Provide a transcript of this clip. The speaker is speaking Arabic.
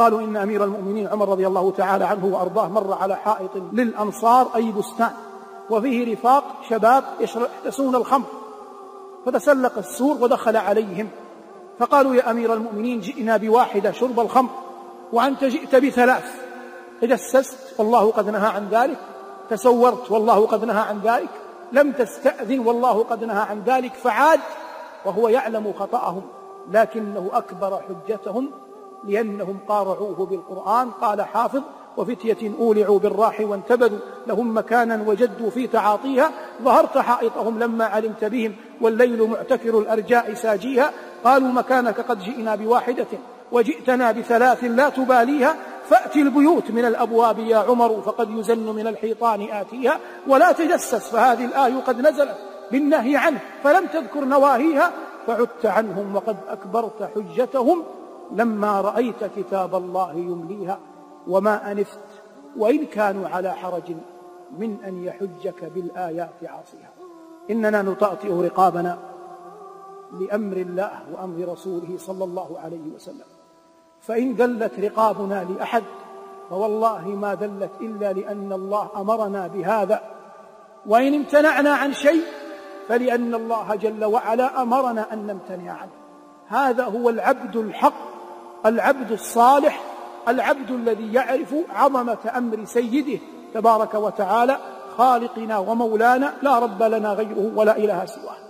قالوا إن أمير المؤمنين عمر رضي الله تعالى عنه وأرضاه مر على حائط للأنصار أي بستان وفيه رفاق شباب يحتسون الخمر. فتسلق السور ودخل عليهم. فقالوا يا أمير المؤمنين جئنا بواحدة شرب الخمر وأنت جئت بثلاث. تجسست والله قد نهى عن ذلك. تسورت والله قد نهى عن ذلك. لم تستأذن والله قد نهى عن ذلك. فعاد وهو يعلم خطأهم لكنه أكبر حجتهم لأنهم قارعوه بالقرآن. قال حافظ وفتية أولعوا بالراح وانتبذوا لهم مكانا وجدوا في تعاطيها ظهرت حائطهم لما علمت بهم والليل معتكر الأرجاء ساجيها. قالوا مكانك قد جئنا بواحدة وجئتنا بثلاث لا تباليها فأت البيوت من الأبواب يا عمر فقد يزن من الحيطان آتيها ولا تجسس فهذه الآية قد نزلت بالنهي عنه فلم تذكر نواهيها فعدت عنهم وقد أكبرت حجتهم. لما رأيت كتاب الله يمليها وما أنفت وإن كانوا على حرج من أن يحجك بالآيات عاصيها. إننا نطأطئ رقابنا لأمر الله وأمر رسوله صلى الله عليه وسلم. فإن دلت رقابنا لأحد فوالله ما دلت إلا لأن الله أمرنا بهذا. وإن امتنعنا عن شيء فلأن الله جل وعلا أمرنا أن نمتنع عنه. هذا هو العبد الحق العبد الصالح العبد الذي يعرف عظمة أمر سيده تبارك وتعالى خالقنا ومولانا لا رب لنا غيره ولا إله سواه.